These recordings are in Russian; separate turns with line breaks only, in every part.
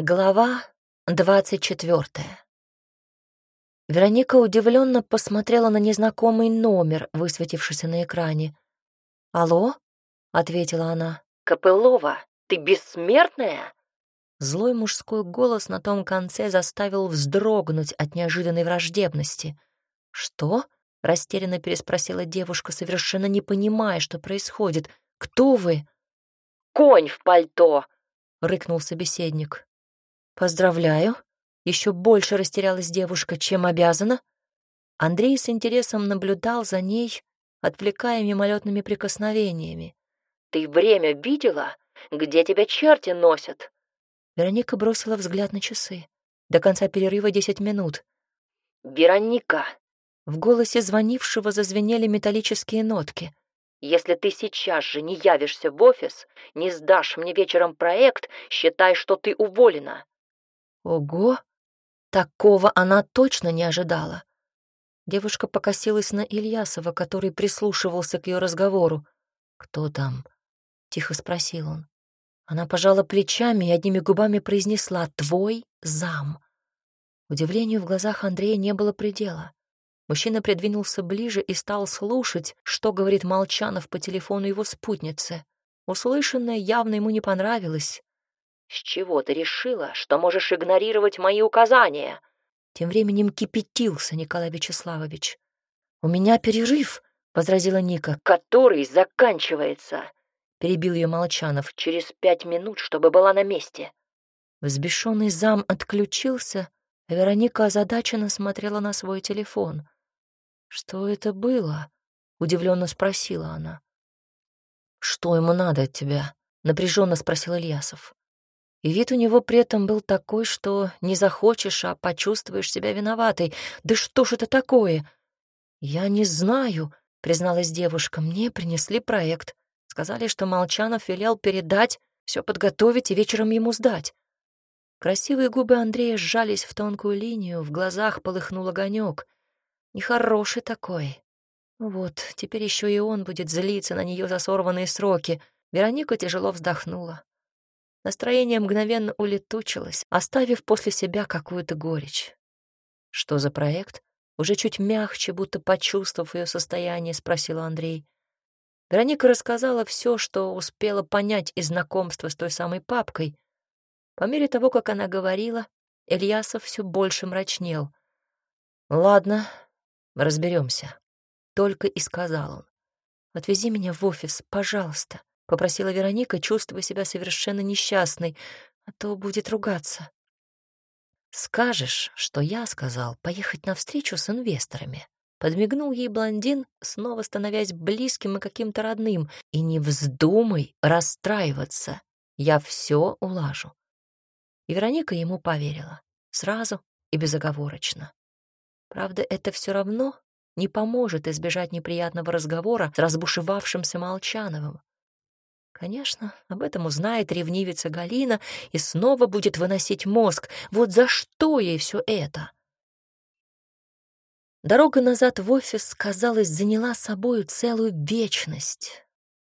Глава двадцать четвертая. Вероника удивленно посмотрела на незнакомый номер, высветившийся на экране. «Алло?» — ответила она.
«Копылова, ты бессмертная?»
Злой мужской голос на том конце заставил вздрогнуть от неожиданной враждебности. «Что?» — растерянно переспросила девушка, совершенно не понимая, что происходит. «Кто вы?»
«Конь в пальто!»
— рыкнул собеседник. «Поздравляю!» — еще больше растерялась девушка, чем обязана. Андрей с интересом наблюдал за ней, отвлекая мимолетными прикосновениями.
«Ты время видела? Где тебя черти носят?»
Вероника бросила взгляд на часы. До конца перерыва десять минут.
«Вероника!»
В голосе звонившего зазвенели металлические нотки.
«Если ты сейчас же не явишься в офис, не сдашь мне вечером проект, считай, что ты уволена.
Ого! Такого она точно не ожидала. Девушка покосилась на Ильясова, который прислушивался к ее разговору. «Кто там?» — тихо спросил он. Она пожала плечами и одними губами произнесла «Твой зам». Удивлению в глазах Андрея не было предела. Мужчина придвинулся ближе и стал слушать, что говорит Молчанов по телефону его спутницы. Услышанное явно ему не понравилось,
«С чего ты решила, что можешь игнорировать мои указания?»
Тем временем кипятился Николай Вячеславович. «У меня перерыв», — возразила Ника.
«Который заканчивается», —
перебил ее Молчанов.
«Через пять минут, чтобы была на месте».
Взбешенный зам отключился, а Вероника озадаченно смотрела на свой телефон. «Что это было?» — удивленно спросила она. «Что ему надо от тебя?» — напряженно спросил Ильясов. И вид у него при этом был такой, что не захочешь, а почувствуешь себя виноватой. Да что ж это такое? Я не знаю, призналась девушка. Мне принесли проект. Сказали, что Молчанов велел передать, все подготовить и вечером ему сдать. Красивые губы Андрея сжались в тонкую линию, в глазах полыхнул огонек. Нехороший такой. Вот, теперь еще и он будет злиться на нее за сорванные сроки. Вероника тяжело вздохнула. Настроение мгновенно улетучилось, оставив после себя какую-то горечь. «Что за проект?» Уже чуть мягче, будто почувствовав ее состояние, спросил Андрей. Вероника рассказала все, что успела понять из знакомства с той самой папкой. По мере того, как она говорила, Ильясов все больше мрачнел. «Ладно, разберемся», — только и сказал он. «Отвези меня в офис, пожалуйста попросила Вероника, чувствуя себя совершенно несчастной, а то будет ругаться. Скажешь, что я сказал поехать на встречу с инвесторами. Подмигнул ей блондин, снова становясь близким и каким-то родным. И не вздумай расстраиваться. Я все улажу. И Вероника ему поверила. Сразу и безоговорочно. Правда, это все равно не поможет избежать неприятного разговора с разбушевавшимся Молчановым. Конечно, об этом узнает ревнивица Галина и снова будет выносить мозг. Вот за что ей все это? Дорога назад в офис, казалось, заняла собою целую вечность.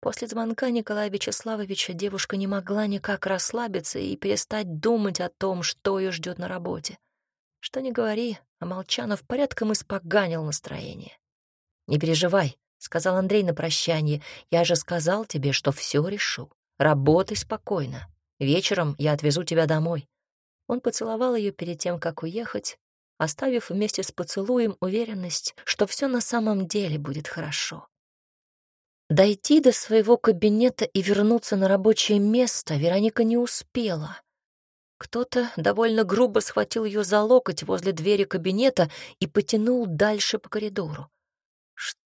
После звонка Николая Вячеславовича девушка не могла никак расслабиться и перестать думать о том, что ее ждет на работе. Что ни говори, а Молчанов порядком испоганил настроение. «Не переживай», — сказал Андрей на прощание. «Я же сказал тебе, что все решу. Работай спокойно. Вечером я отвезу тебя домой». Он поцеловал ее перед тем, как уехать, оставив вместе с поцелуем уверенность, что все на самом деле будет хорошо. Дойти до своего кабинета и вернуться на рабочее место Вероника не успела. Кто-то довольно грубо схватил ее за локоть возле двери кабинета и потянул дальше по коридору.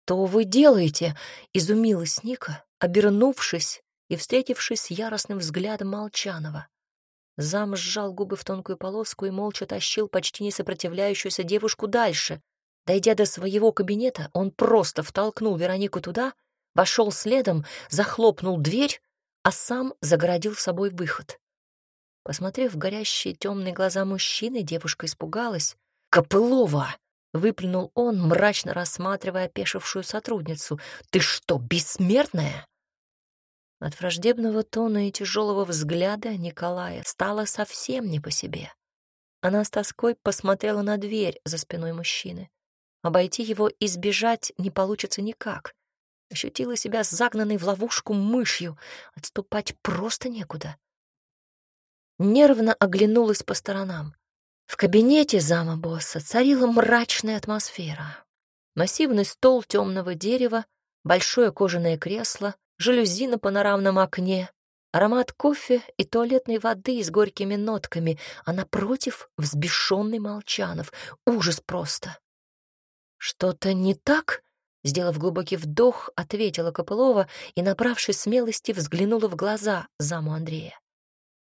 «Что вы делаете?» — изумилась Ника, обернувшись и встретившись яростным взглядом Молчанова. Зам сжал губы в тонкую полоску и молча тащил почти не сопротивляющуюся девушку дальше. Дойдя до своего кабинета, он просто втолкнул Веронику туда, вошел следом, захлопнул дверь, а сам загородил собой выход. Посмотрев в горящие темные глаза мужчины, девушка испугалась. «Копылова!» — выплюнул он, мрачно рассматривая опешившую сотрудницу. «Ты что, бессмертная?» От враждебного тона и тяжелого взгляда Николая стало совсем не по себе. Она с тоской посмотрела на дверь за спиной мужчины. Обойти его и сбежать не получится никак. Ощутила себя загнанной в ловушку мышью. Отступать просто некуда. Нервно оглянулась по сторонам. В кабинете зама босса царила мрачная атмосфера. Массивный стол темного дерева, большое кожаное кресло, жалюзи на панорамном окне, аромат кофе и туалетной воды с горькими нотками, а напротив — взбешенный Молчанов. Ужас просто. «Что-то не так?» — сделав глубокий вдох, ответила Копылова и, набравшись смелости, взглянула в глаза заму Андрея.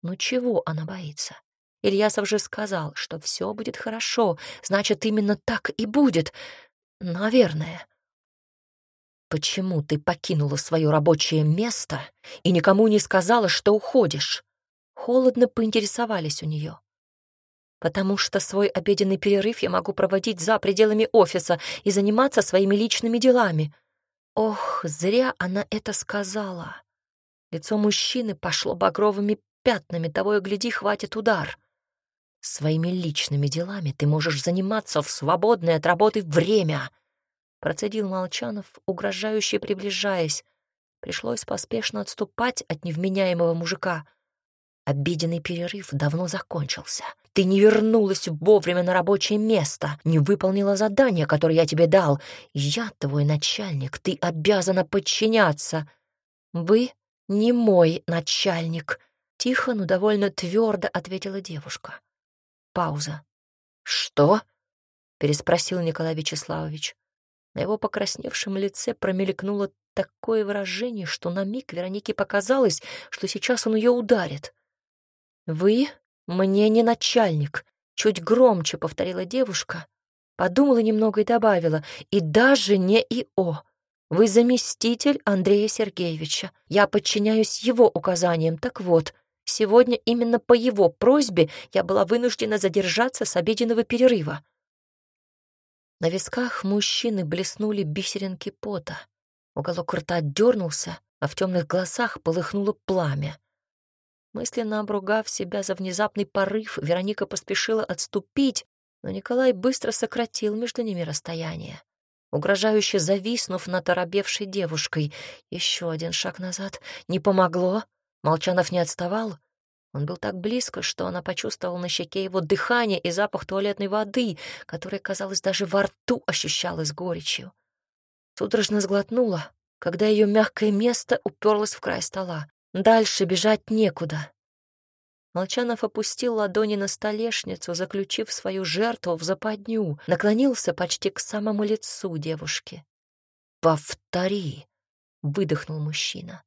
«Ну чего она боится?» Ильясов же сказал, что все будет хорошо, значит, именно так и будет. Наверное. «Почему ты покинула свое рабочее место и никому не сказала, что уходишь?» Холодно поинтересовались у нее. «Потому что свой обеденный перерыв я могу проводить за пределами офиса и заниматься своими личными делами». Ох, зря она это сказала. Лицо мужчины пошло багровыми пятнами, того и гляди, хватит удар. Своими личными делами ты можешь заниматься в свободное от работы время — Процедил Молчанов, угрожающе приближаясь. Пришлось поспешно отступать от невменяемого мужика. Обеденный перерыв давно закончился. Ты не вернулась вовремя на рабочее место, не выполнила задание, которое я тебе дал. Я твой начальник, ты обязана подчиняться. Вы не мой начальник, — тихо, но довольно твердо ответила девушка. Пауза. «Что?» — переспросил Николай Вячеславович. На его покрасневшем лице промелькнуло такое выражение, что на миг Веронике показалось, что сейчас он ее ударит. «Вы мне не начальник», — чуть громче повторила девушка, подумала немного и добавила, «и даже не ИО. Вы заместитель Андрея Сергеевича. Я подчиняюсь его указаниям. Так вот, сегодня именно по его просьбе я была вынуждена задержаться с обеденного перерыва. На висках мужчины блеснули бисеринки пота. Уголок рта дернулся, а в темных глазах полыхнуло пламя. Мысленно обругав себя за внезапный порыв, Вероника поспешила отступить, но Николай быстро сократил между ними расстояние. Угрожающе зависнув над оробевшей девушкой, еще один шаг назад. Не помогло. Молчанов не отставал. Он был так близко, что она почувствовала на щеке его дыхание и запах туалетной воды, которая, казалось, даже во рту ощущалась горечью. Судорожно сглотнула, когда ее мягкое место уперлось в край стола. Дальше бежать некуда. Молчанов опустил ладони на столешницу, заключив свою жертву в западню, наклонился почти к самому лицу девушки. «Повтори!» — выдохнул мужчина.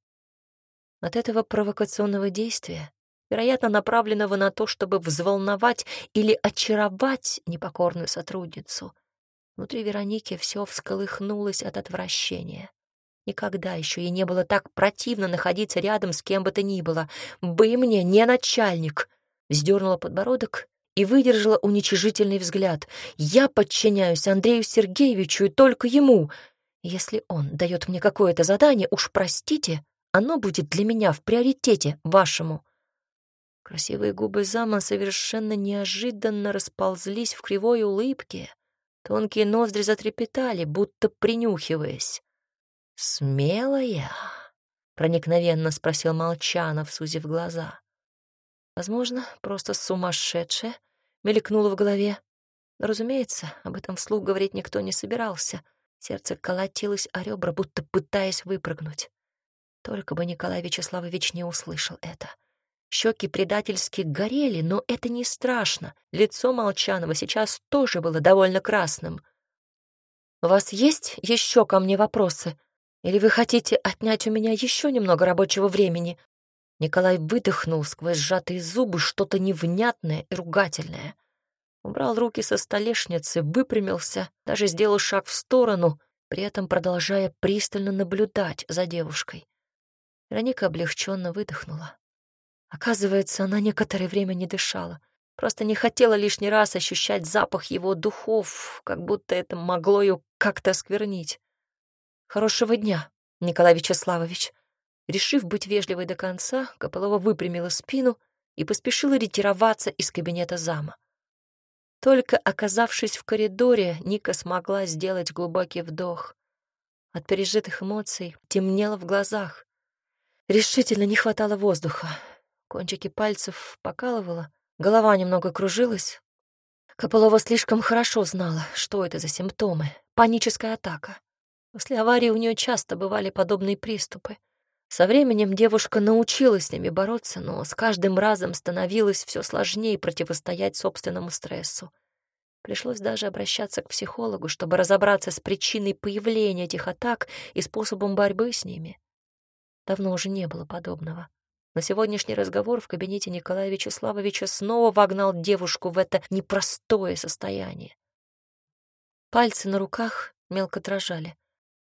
От этого провокационного действия вероятно, направленного на то, чтобы взволновать или очаровать непокорную сотрудницу. Внутри Вероники все всколыхнулось от отвращения. Никогда еще ей не было так противно находиться рядом с кем бы то ни было. «Бы мне не начальник!» Вздернула подбородок и выдержала уничижительный взгляд. «Я подчиняюсь Андрею Сергеевичу и только ему. Если он дает мне какое-то задание, уж простите, оно будет для меня в приоритете вашему». Красивые губы зама совершенно неожиданно расползлись в кривой улыбке. Тонкие ноздри затрепетали, будто принюхиваясь. «Смелая?» — проникновенно спросил Молчанов, сузив глаза. «Возможно, просто сумасшедшая», — мелькнула в голове. Разумеется, об этом вслух говорить никто не собирался. Сердце колотилось о ребра, будто пытаясь выпрыгнуть. Только бы Николай Вячеславович не услышал это. Щеки предательски горели, но это не страшно. Лицо Молчанова сейчас тоже было довольно красным. «У вас есть еще ко мне вопросы? Или вы хотите отнять у меня еще немного рабочего времени?» Николай выдохнул сквозь сжатые зубы что-то невнятное и ругательное. Убрал руки со столешницы, выпрямился, даже сделал шаг в сторону, при этом продолжая пристально наблюдать за девушкой. Вероника облегченно выдохнула. Оказывается, она некоторое время не дышала. Просто не хотела лишний раз ощущать запах его духов, как будто это могло ее как-то осквернить. «Хорошего дня, Николай Вячеславович», Решив быть вежливой до конца, Копылова выпрямила спину и поспешила ретироваться из кабинета зама. Только оказавшись в коридоре, Ника смогла сделать глубокий вдох. От пережитых эмоций темнело в глазах. Решительно не хватало воздуха. Кончики пальцев покалывало, голова немного кружилась. Копылова слишком хорошо знала, что это за симптомы. Паническая атака. После аварии у нее часто бывали подобные приступы. Со временем девушка научилась с ними бороться, но с каждым разом становилось все сложнее противостоять собственному стрессу. Пришлось даже обращаться к психологу, чтобы разобраться с причиной появления этих атак и способом борьбы с ними. Давно уже не было подобного. Но сегодняшний разговор в кабинете Николая Вячеславовича снова вогнал девушку в это непростое состояние. Пальцы на руках мелко дрожали.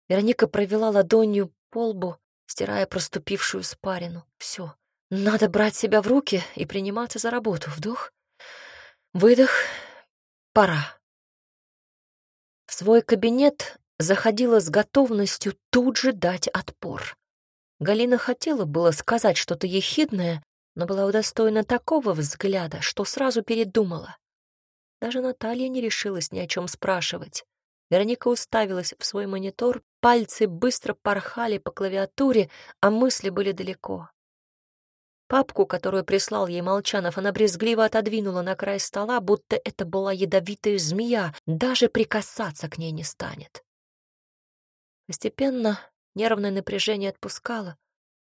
Вероника провела ладонью по лбу, стирая проступившую спарину. Все, надо брать себя в руки и приниматься за работу. Вдох, выдох, пора. В свой кабинет заходила с готовностью тут же дать отпор. Галина хотела было сказать что-то ехидное, но была удостоена такого взгляда, что сразу передумала. Даже Наталья не решилась ни о чем спрашивать. Вероника уставилась в свой монитор, пальцы быстро порхали по клавиатуре, а мысли были далеко. Папку, которую прислал ей Молчанов, она брезгливо отодвинула на край стола, будто это была ядовитая змея, даже прикасаться к ней не станет. Постепенно нервное напряжение отпускало,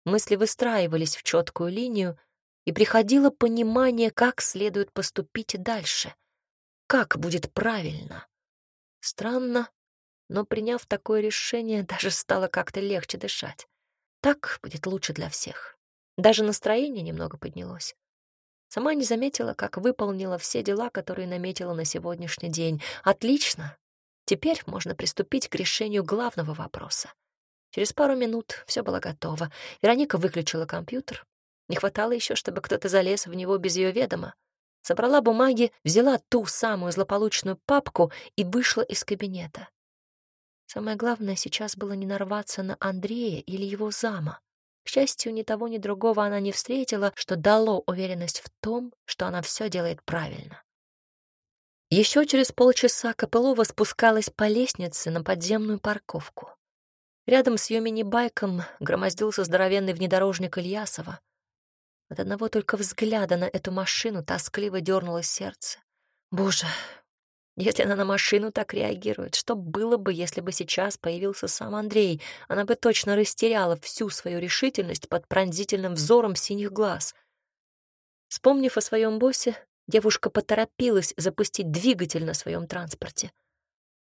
мысли выстраивались в четкую линию, и приходило понимание, как следует поступить дальше, как будет правильно. Странно, но приняв такое решение, даже стало как-то легче дышать. Так будет лучше для всех. Даже настроение немного поднялось. Сама не заметила, как выполнила все дела, которые наметила на сегодняшний день. Отлично. Теперь можно приступить к решению главного вопроса. Через пару минут все было готово. Вероника выключила компьютер. Не хватало еще, чтобы кто-то залез в него без ее ведома. Собрала бумаги, взяла ту самую злополучную папку и вышла из кабинета. Самое главное сейчас было не нарваться на Андрея или его зама. К счастью, ни того, ни другого она не встретила, что дало уверенность в том, что она все делает правильно. Еще через полчаса Копылова спускалась по лестнице на подземную парковку. Рядом с ее мини-байком громоздился здоровенный внедорожник Ильясова. От одного только взгляда на эту машину тоскливо дернулось сердце. Боже, если она на машину так реагирует, что было бы, если бы сейчас появился сам Андрей? Она бы точно растеряла всю свою решительность под пронзительным взором синих глаз. Вспомнив о своем боссе, девушка поторопилась запустить двигатель на своем транспорте.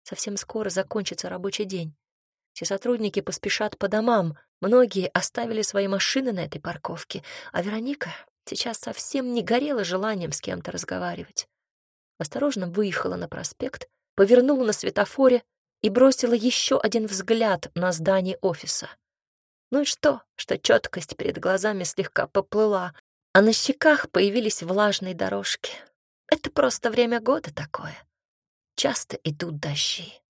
Совсем скоро закончится рабочий день. Все сотрудники поспешат по домам, многие оставили свои машины на этой парковке, а Вероника сейчас совсем не горела желанием с кем-то разговаривать. Осторожно выехала на проспект, повернула на светофоре и бросила еще один взгляд на здание офиса. Ну и что, что четкость перед глазами слегка поплыла, а на щеках появились влажные дорожки. Это просто время года такое. Часто идут дожди.